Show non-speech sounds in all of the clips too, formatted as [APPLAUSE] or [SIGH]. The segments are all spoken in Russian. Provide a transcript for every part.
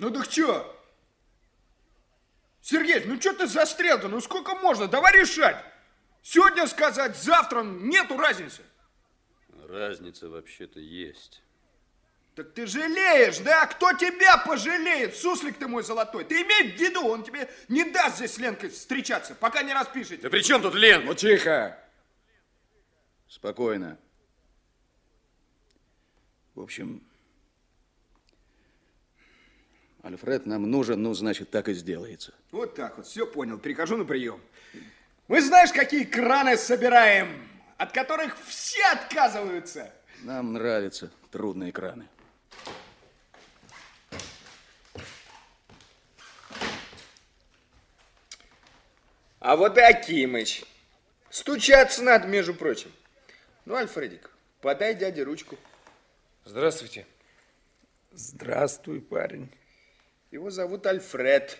Ну так что? Сергей, ну что ты застрял-то? Ну сколько можно? Давай решать. Сегодня сказать, завтра нету разницы. Разница вообще-то есть. Так ты жалеешь, да? Кто тебя пожалеет? Суслик ты мой золотой. Ты имей в виду, он тебе не даст здесь с Ленкой встречаться, пока не распишете. Да при чем тут Ленка? Ну тихо. Спокойно. В общем, Альфред нам нужен, ну, значит, так и сделается. Вот так вот, все понял, прихожу на прием. Мы знаешь, какие краны собираем, от которых все отказываются. Нам нравятся трудные краны. А вот и Акимыч. Стучаться надо, между прочим. Ну, Альфредик, подай дяде ручку. Здравствуйте. Здравствуй, парень. Его зовут Альфред.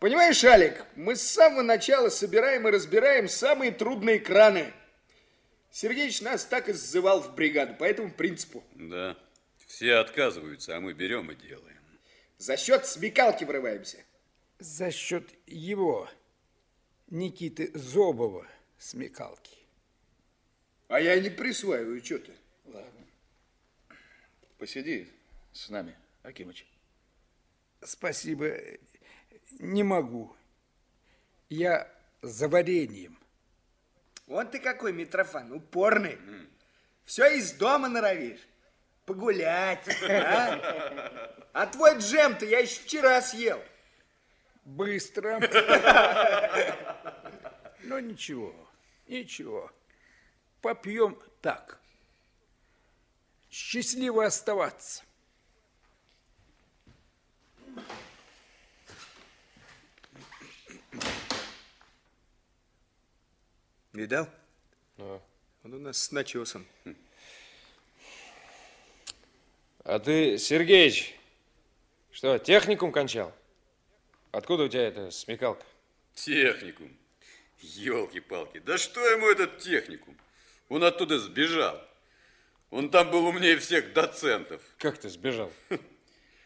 Понимаешь, Алик, мы с самого начала собираем и разбираем самые трудные краны. Сергеич нас так и сзывал в бригаду, по этому принципу. Да, все отказываются, а мы берем и делаем. За счет смекалки врываемся. За счет его, Никиты Зобова, смекалки. А я не присваиваю, что ты. Ладно. Посиди с нами, Акимыч. Спасибо, не могу. Я за вареньем. Вот ты какой, Митрофан, упорный. Все из дома норовишь. Погулять, а? А твой джем-то я еще вчера съел. Быстро. Но ничего, ничего. Попьем так. Счастливо оставаться. Видал? А. Он у нас с начесом. А ты, Сергеич, что, техникум кончал? Откуда у тебя эта смекалка? Техникум. Елки-палки, да что ему этот техникум? Он оттуда сбежал. Он там был умнее всех доцентов. Как ты сбежал?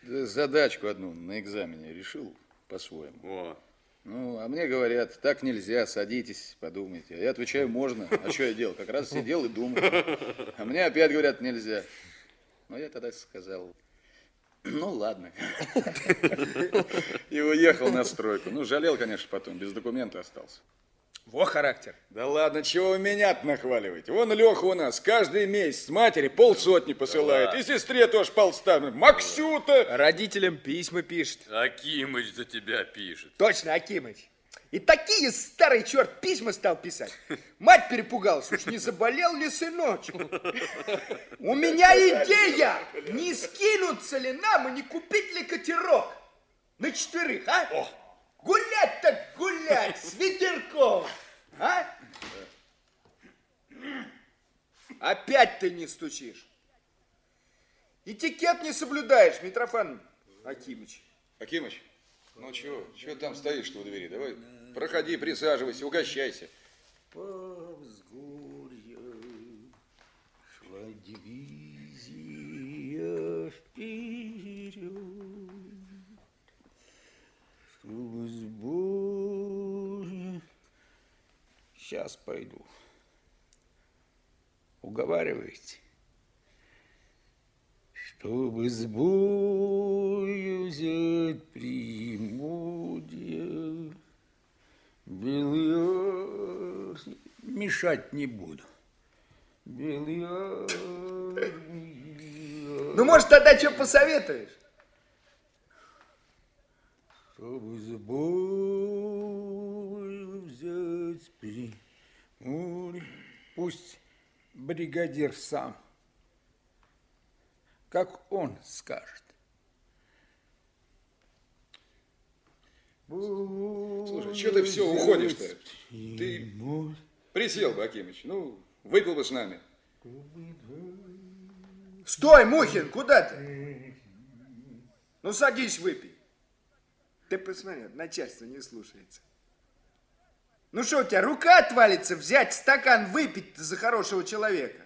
Да [LAUGHS] задачку одну на экзамене решил по-своему. О, Ну, а мне говорят, так нельзя, садитесь, подумайте. А я отвечаю, можно. А что я делал? Как раз сидел и думал. А мне опять говорят, нельзя. Но я тогда сказал, ну ладно. И уехал на стройку. Ну, жалел, конечно, потом, без документа остался. Во характер. Да ладно, чего вы меня нахваливаете? Вон Леха у нас каждый месяц матери полсотни посылает. И сестре тоже полста. Максюта! Родителям письма пишет. Акимыч за тебя пишет. Точно, Акимыч. И такие старый черт письма стал писать. Мать перепугалась, уж не заболел ли сыночек. У меня идея, не скинуться ли нам и не купить ли катерок на четверых, а? Гулять так гулять с ветерком, а? Опять ты не стучишь. Этикет не соблюдаешь, Митрофан Акимыч. Акимыч, ну чего, чего там стоишь-то у двери? Давай, проходи, присаживайся, угощайся. По Сейчас пойду. Уговариваете? Чтобы с бою взять примудья, Белый мешать не буду. Белый Ну, может, тогда что посоветуешь? Чтобы с бою Пусть бригадир сам, как он скажет. Слушай, что ты все уходишь-то? Ты присел бы, Акимыч, ну, выпил бы с нами. Стой, Мухин, куда ты? Ну, садись, выпей. Ты посмотри, начальство не слушается. Ну что, у тебя рука отвалится взять стакан выпить за хорошего человека?